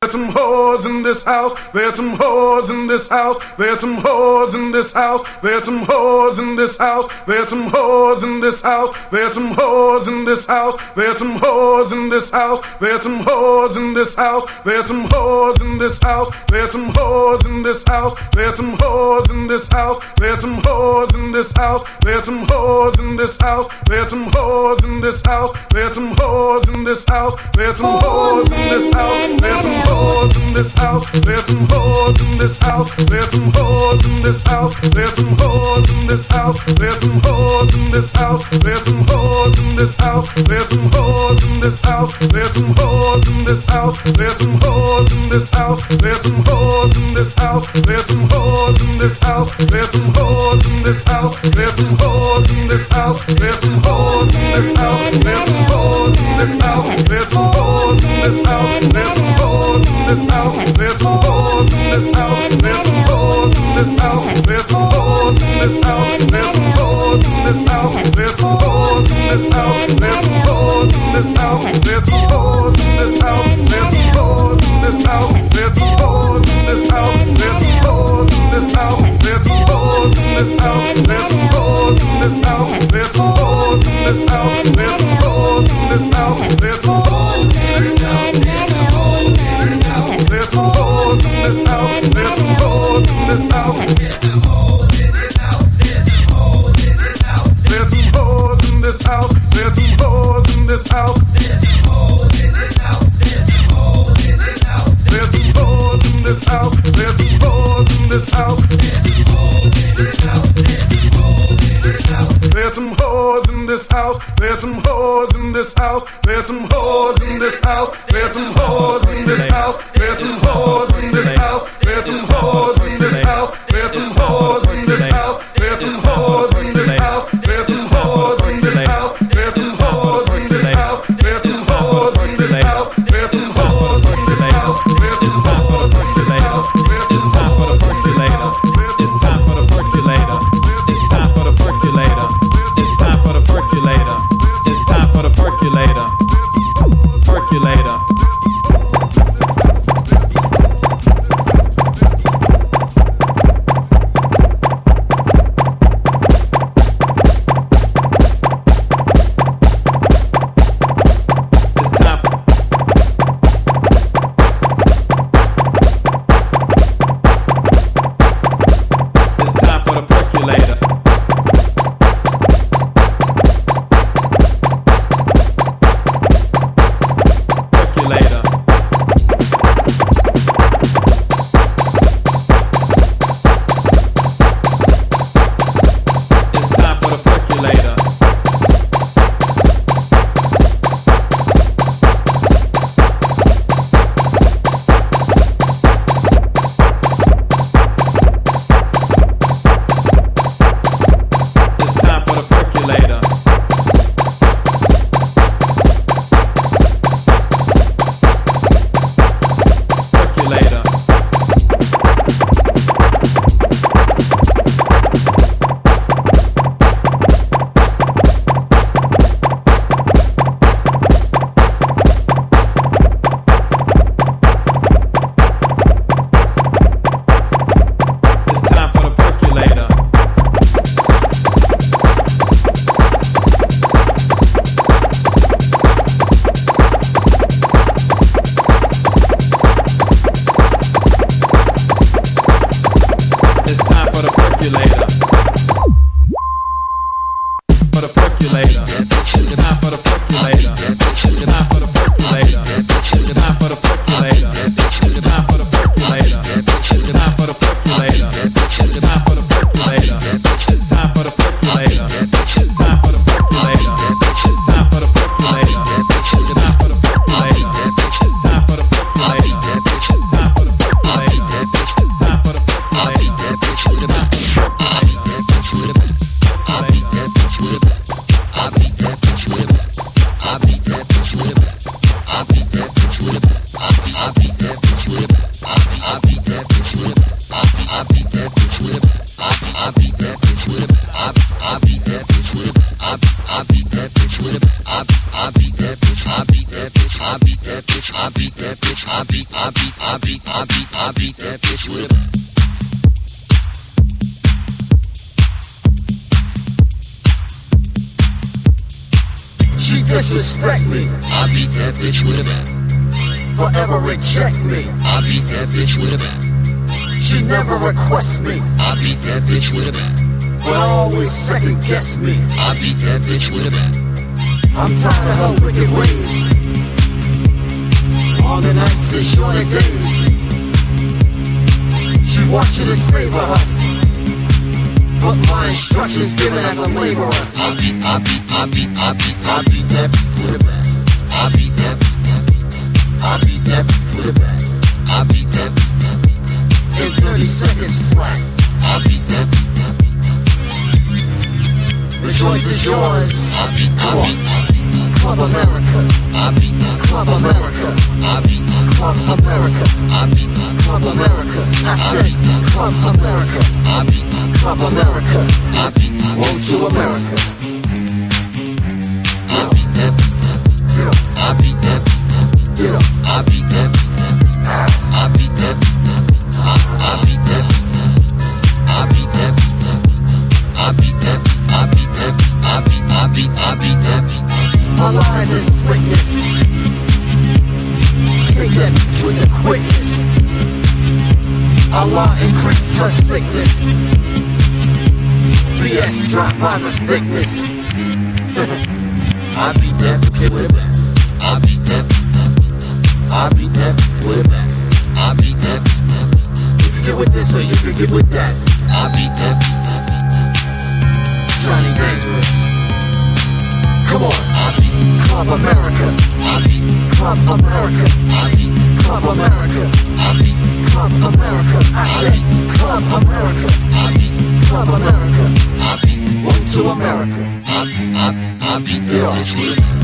There's some whores in this house. There's some whores in this house. There's some whores in this house. There's some whores in this house. There's some whores in this house. There's some whores in this house. There's some whores in this house. There's some whores in this house. There's some whores in this house. There's some whores in this house. There's some whores in this house. There's some whores in this house. There's some whores in this house. There's some whores in this house. There's some whores in this house. There's some whores in this house. There's some whores in this house. There's some whores in this house. There's some whores in this house. There's some whores in this house. There's some whores in this house. There's some whores in this house. There's some whores in this house. There's some whores in this house. There's some whores in this house. There's some whores in this house. There's some whores in this house. There's some whores in this house. There's some whores in this house. There's some whores in this house. There's some whores in this house. There's some whores in this house. There's some this house. There's some hoes in this house. There's some hoes in this house. There's some hoes in this house. There's some hoes in this house. There's some hoes in this house. There's some hoes in this house. There's some hoes in this house. There's some hoes in this house. There's some hoes in this house. There's some hoes in this house. There's some hoes in this house. There's some hoes in this house. There's some hoes in this house. House. There's some hoes in this house. There's some hoes in this house. There's some hoes in this house. There's some hoes in this house. There's some hoes in this house. There's some hoes in this house. There's some hoes in this house. There's some hoes in this house. There's some hoes in this house. There's some hoes in this house. There's some hoes in this house. There's some hoes I beat that bitch with beat that bitch I beat that bitch I beat that bitch I beat that bitch I beat I beat I beat I beat I beat that bitch with a She disrespect me. I beat that bitch with a bat. Forever reject me. I beat that bitch with a bat. She never requests me. I beat that bitch with a bat but always second guess me. I beat that bitch with a bat. I'm tired of her wicked ways. All the nights and shorter days. She wants you to savor her. But my instructions given as a laborer. I beat, I beat, I beat, I beat, I beat that with a bat. I beat that, beat that, beat. I beat that with a bat. I beat that, beat that, beat that. In 30 seconds flat. I beat that, The choice is yours. I beat, beat, Club America. I beat Club America. I beat Club America. I beat Club America. I said Club America. I beat Club America. I beat Won't to America. I beat. Get. I beat. I beat that. I beat the quickness. Allah increase her sickness. BS drop by the thickness. I that bitch with. I that, that, beat that. I that bitch with. I that, that, beat that. You can get with this or you can get with that. I beat that. Johnny Dangerous. Come on. I beat, Club America. I beat, Club America. I beat, Club America. Beat, Club America. I say Club America. Beat, Club America. Beat. One to America. I, I, I beat